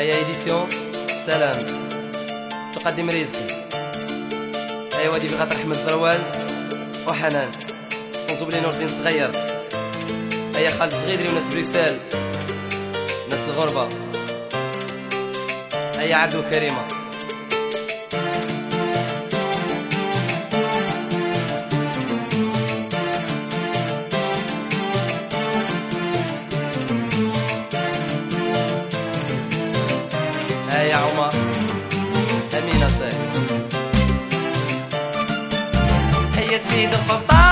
هيا édition سلام. تقدم رزقي. هيا وادي بغاط أحمد زروال وحنان. sans oublier نور الدين صغير. هيا خالد صغيدري وناس بروكسل ناس الغربة. هيا عبدو calma é minha é. E esse do fantasma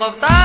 of that.